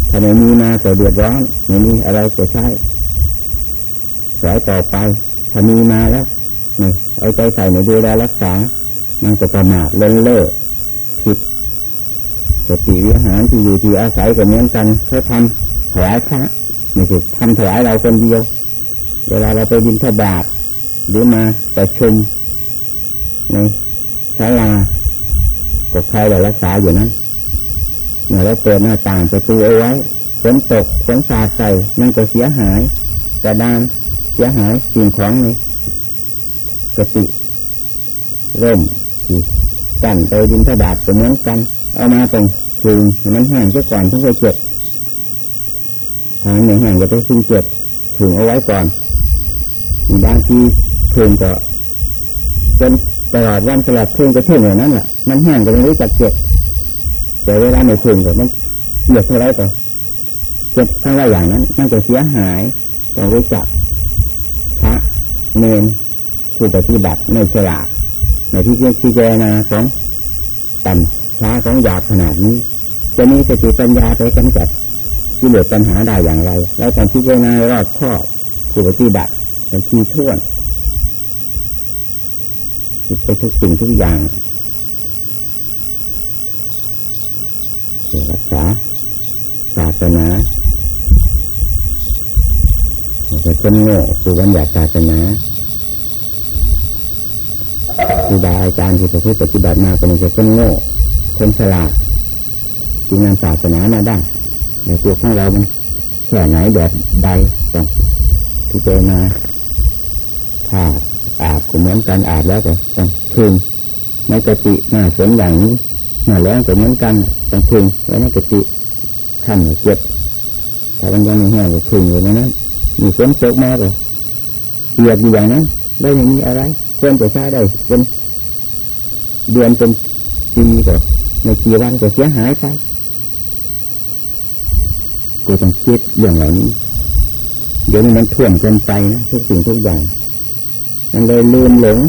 ถ้าไม่มีมาก็เดือดร้อนไม่มีอะไรจะใช้สายต่อไป ถ้ามีมาแล้วนี่เอาใจใส่ในดูแลรักษา มันก็ประมาทเล่นเล่อผิดสติวิหารที่อยู่ที่อาศัยก็เหมือนกันเขาทำถวายพระไม่ใช่ทำถวายเราคนเดียว เวลาเราไปบินทบาทหรือมาประชุมในศาลาก็ใครเรารักษาอยู่นั้น เมื่อเราเปิดหน้าต่างประตูเอาไว้ฝนตกฝนสาดใส่มันก็เสียหายกระดานเสียหายสิ่งของในกติร่มที่กันไปดินทบาทก็เหมือนกัน เอามาตรงคืนมันแห้งซะก่อนถึงจะเจ็บทางไหนแห้งก็ต้องซึ่งเจ็บถึงเอาไว้ก่อนบางทีคืนก็จนตลอดวันตลอดคืนก็เท่งอย่างนั้นแหละมันแห้งก็ไม่รู้จักเจ็บ แต่เวลาในคืนก็มันเจ็บเท่าไรต่อเจ็บทั้งหลายอย่างนั้น มันก็เสียหายต้องรู้จักพระเนรผู้ปฏิบัติไม่ฉลาดในที่เพียงที่เจนาของต่ำช้าของหยาบขนาดนี้ จะมีสติปัญญาไปกำจัดที่เหลือปัญหาได้อย่างไร แล้วการที่เจนารอบครอบผู้ปฏิบัติเป็นที่ท่วนคิดไปทุกสิ่งทุกอย่างเพื่อ รักษาศาสนาแต่คนโง่คือบัญญัติศาสนาครูบาอาจารย์ที่ประพฤติปฏิบัติมาก็ไม่ใช่คนโง่ คนฉลาดจึงนำศาสนามาได้ในตัวของเรามันแค่ไหนแบบใดต้องพิจารณาถ้าอาบก็เหมือนกันอาบแล้วก็ต้องพึงในกติหน้าฝนอย่างนี้ หน้าแรงก็เหมือนกันต้องพึงไว้ในกติขั้นเจ็บถ้ามันยังไม่แห้งก็พึงอยู่ในนั้นมีฝนตกมาก็เปียกอยู่อย่างนั้นได้ไม่มีอะไรควรจะใช้ได้เป็นเดือนเป็นปีก็ในกี่วันก็เสียหายไปก็ต้องคิดเรื่องเหล่านี้ เดี๋ยวนี้มันท่วมเกินไปนะทุกสิ่งทุกอย่าง มันเลยลืมหลง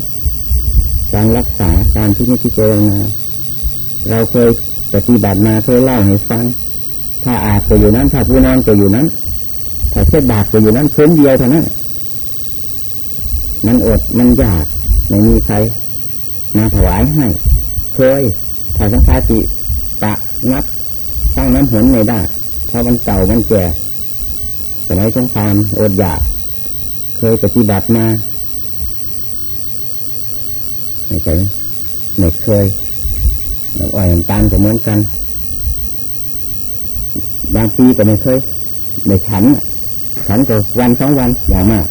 การรักษาการที่นี่ที่เจรณา เราเคยปฏิบัติมาเคยเล่าให้ฟัง ถ้าอาบก็อยู่นั้น ถ้าผู้นอนก็อยู่นั้น ถ้าเช็ดบาดก็อยู่นั้นพื้นเดียวเท่านั้นมันอดมันยากไม่มีใครมาถวายให้ เคยถ้าสังฆาติตะนับสร้างน้ำหนไม่ได้เพราะมันเก่ามันแก่สมัยสงครามอดอยาก เคยปฏิบัติมาไม่เคยไม่เคย น้ำอ้อยน้ำตาลก็เหมือนกัน บางปีก็ไม่เคยไม่ฉันฉันก็วันสองวันอย่างมาก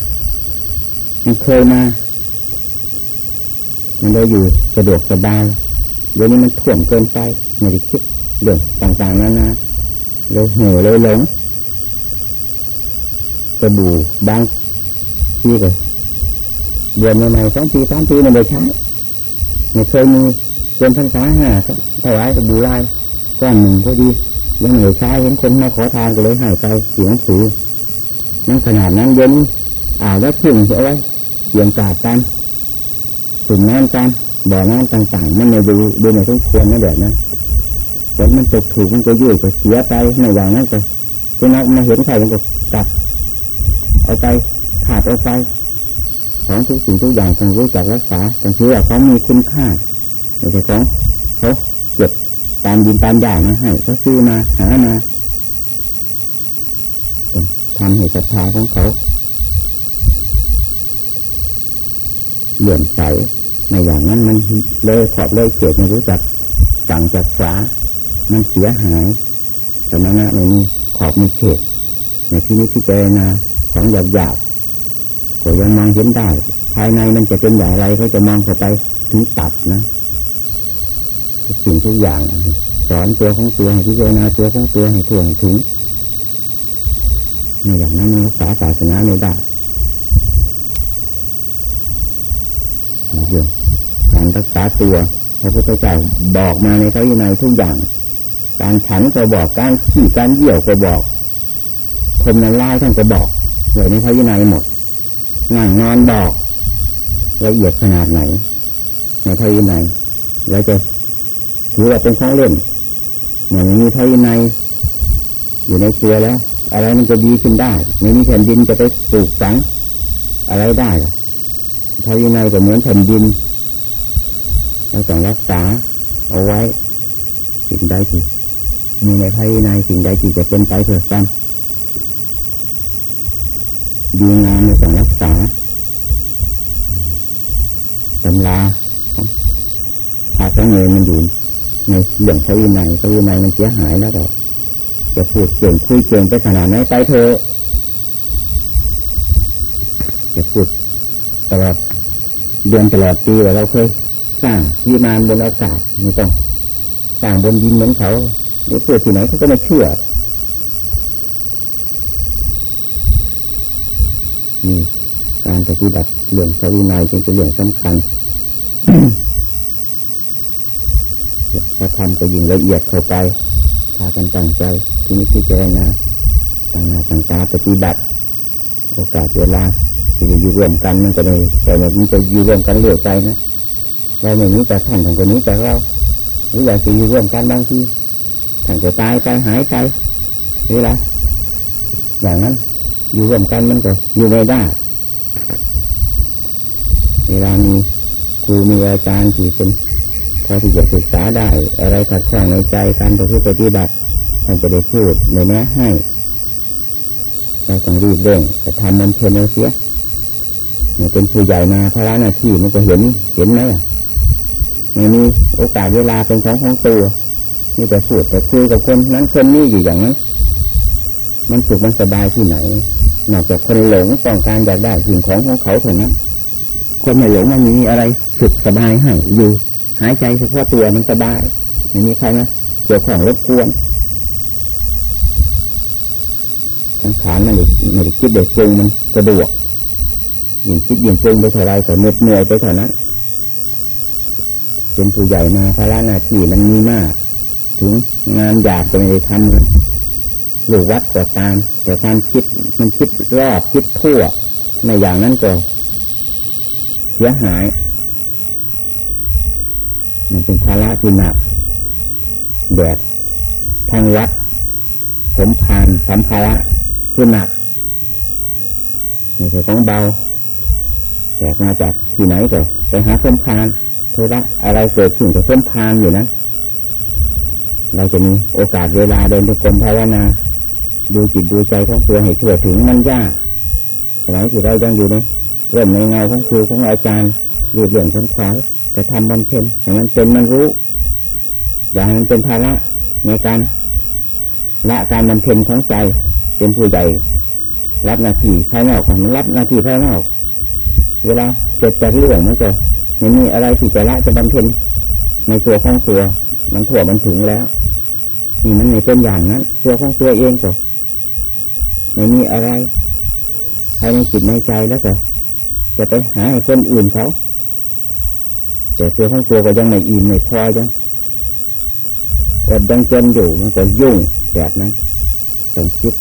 มันเคยมา มันเลยอยู่สะดวกสบายเดี๋ยวนี้มันถ่วงเกินไปไม่ได้คิดเรื่องต่างๆนานาเลยเห่อเลยหลงสบู่บางที่ก็เดือนใหม่ๆสองปีสามปีมันเลยใช้ไม่เคยมี เดือนพันษาห้าถวายสบู่ลายก้อนหนึ่งพอดียังเหนื่อยใช้เห็นคนมาขอทานก็เลยให้ไปเสียงสือนั่นขนาดนั้นเย็นอ่าแล้วพึ่งเอาไว้เสียงกาดกันถึงน้ำกันบ่อน้ำต่างๆมันไม่ดูดูไม่ต้องควรนะแบบนั้นฝนมันตกถูกมันก็ยุ่ยก็เสียไปในอย่างนั้นก็คือนักมาเห็นใครมันก็ตัดเอาไปขาดเอาไปของทุกสิ่งทุกอย่างต้องรู้จักรักษาต้องเชื่อว่าเขามีคุณค่า ไม่ใช่ของเขาเก็บตามดินตามอย่างนะให้เขาซื้อมาหามาทำให้ศรัทธาของเขาเหลื่อมใสในอย่างนั้นมันเลยขอบเลยเกียดไม่รู้จักสั่งจากฝามันเสียหายสมณะในนี้ขอบมีเขตในที่นี้ที่เจนาของหยาบหยาบก็ยังมองเห็นได้ ภายในมันจะเป็นอย่างไรเขาจะมองเข้าไปถึงตัดนะ ทุกสิ่งทุกอย่าง สอนตัวของตัวให้พิจารณาตัวของตัวให้ถ่วงถึงในอย่างนั้นรักษาศาสนาไม่ได้เรื่องการรักษาตัวพระพุทธเจ้าบอกมาในพระวินัยทุกอย่าง การฉันก็บอกการขี่การเยี่ยวก็บอกคนนั้นไล่ท่านก็บอกไว้ในพระวินัยหมดนั่งนอนบอกละเอียดขนาดไหน ในพระวินัยเราจะ ถือว่าเป็นของเล่นเหมือนมีพระวินัยอยู่ในตัวแล้ว อะไรมันจะดีขึ้นได้ไม่มีแผ่นดินจะไปปลูกฝังอะไรได้ล่ะพระวินัยก็เหมือนแผ่นดินเราต้องรักษาเอาไว้สิ่งใดที่มีในภายในสิ่งใดที่จะเป็นไปเพื่อกันดีงามเราต้องรักษาตำราพาสังเงมันอยู่ ในเรื่องพระวินัยพระวินัยมันเสียหายแล้วก็จะพูดเก่งคุยเก่งไปขนาดไหนไปเถอะจะพูดตลอดเดือนตลอดปีว่าเราเคยสร้างวิมานบนอากาศไม่ต้องสร้างบนดินเหมือนเขาไม่พูดที่ไหนเขาก็ไม่เชื่อนี่การปฏิบัติเรื่องพระวินัยจึงเป็นเรื่องสำคัญ พระธรรมก็ยิ่งละเอียดเข้าไปพากันตั้งใจที่นี้พิจารณาตั้งหน้าตั้งตาปฏิบัติ โอกาสเวลาที่จะอยู่ร่วมกันมันก็เลยแต่แบบมันจะอยู่ร่วมกันเรื่อยไปนะเราไม่นี้แต่ท่านทานคนนี้แต่เราหรืออยากจะอยู่ร่วมกันบางทีท่านก็ตายไปหายไปเวลาอย่างนั้น อยู่ร่วมกันมันก็อยู่ไม่ได้เวลามีครูมีอาจารย์ที่เป็น พอที่จะศึกษาได้ อะไรขัดข้องในใจการประพฤติปฏิบัติท่านจะได้พูดในนี้ให้เราต้องรีบเร่งแต่ทำมันเพลินเอาเสียเนี่ยเป็นผู้ใหญ่มาภาระหน้าที่มันก็เห็นเห็นไหมอะไม่มีโอกาสเวลาเป็นของของตัวนี่แต่พูดแต่คุยกับคนนั้นคนนี้อยู่อย่างนั้น มันสุขมันสบายที่ไหนนอกจากคนหลงต้องการอยากได้สิ่งของของเขาเท่านั้นคนไม่หลงมันมีอะไรสุขสบายให้อยู่ หายใจเฉพาะตัวมันสบายไม่มีใครนะเกี่ยวของรบกวนสังขารมันไม่ได้คิดเด็ดจงมันสะดวกยิ่งคิดยิ่งจงไปเท่าไรก็เหน็ดเหนื่อยไปเท่านั้นเป็นผู้ใหญ่มาภาระหน้าที่มันมีมาก ถึงงานอยากจะไม่ได้ทำหรือวัดก็ตาม แต่ความคิดมันคิดรอบคิดทั่วในอย่างนั้นก็เสียหาย มันเป็นภาระที่หนักแดดทางวัดสมพานสัมภาระคือหนักไม่ใช่ของเบาแขกมาจากที่ไหนก็ไปหาสมพานธุระอะไรเกิดขึ้นกับสมพานอยู่นะเราจะมีโอกาสเวลาเดินทุกคนภาวนาดูจิตดูใจของตัวให้เชื่อถึงมันยากสมัยที่เรายังอยู่ในเริ่มในเงาของครูของอาจารย์รีบเรื่องค้นคว้า แต่ทำบำเพ็ญอย่างนั้นเป็นมันรู้ อย่างนั้นเป็นภาระในการละการบำเพ็ญของใจเป็นผู้ใหญ่ รับหน้าที่ภายนอกมันรับหน้าที่ภายนอก เวลาเกิดจากเรื่องมันก็ไม่มีอะไรที่จะละจะบำเพ็ญในตัวของตัวมันถั่วมันถึงแล้วนี่มันไม่เป็นอย่างนั้นตัวของตัวเองก็ไม่มีอะไรภายในจิตในใจแล้วก็จะไปหาให้คนอื่นเขา แต่ตัวของตัวก็ยังไม่อิ่มไม่พอยังอดยังจนอยู่มันก็ยุ่งแบบนั้นต้องคิด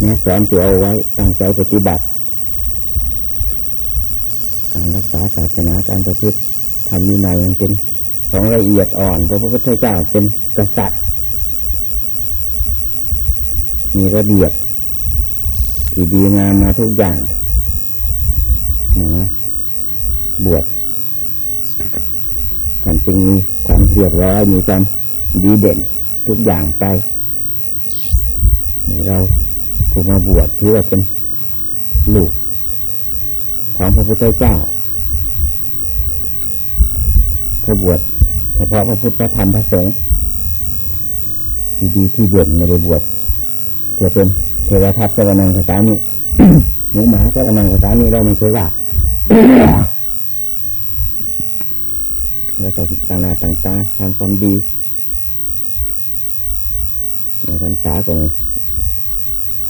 เนี่ยสอนตัวเอาไว้ตั้งใจปฏิบัติ การรักษาศาสนาการประพฤติทำวินัยมันเป็นของละเอียดอ่อนเพราะพระพุทธเจ้าเป็นกษัตริย์ มีระเบียบที่ดีงามมาทุกอย่างนะบวช ท่านจึงมีความเรียบร้อยมีความดีเด่นทุกอย่างไปเราถูกมาบวชถือว่าเป็นลูกของพระพุทธเจ้าเขาบวชเฉพาะพระพุทธธรรมพระสงฆ์ที่ดีที่เด่นไม่ได้บวชเพื่อเป็นเทวทัตสวรนังภาษานี้หมูหมาสวรนังภาษานี้เราไม่เคยว่า แล้วก็ต่างหน้าต่างตาทำความดี ในพรรษาก็ไม่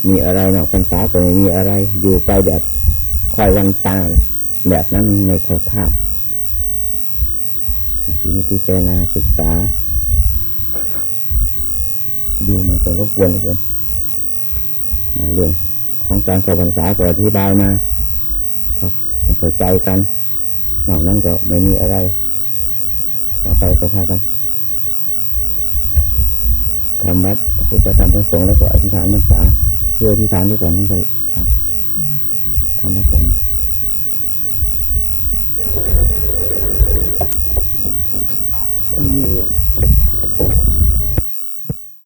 มีอะไรนอกพรรษาก็ไม่มีอะไร อยู่ไปแบบคอยวันตายแบบนั้นไม่เข้าท่าทีนี้พิจารณาศึกษา ดูมันก็รบกวนเลือเกินะเรื่องของการเข้าพรรษาก็อธิบายมาเข้าใจกันนอกนั้นก็ไม่มีอะไร ต่อไปก็พากันทำวัดผู้จะทำพระสงฆ์แล้วก็อธิษฐานพรรษาเพื่ออธิษฐานด้วยกันทั้งไปครับทำพระสงฆ์มี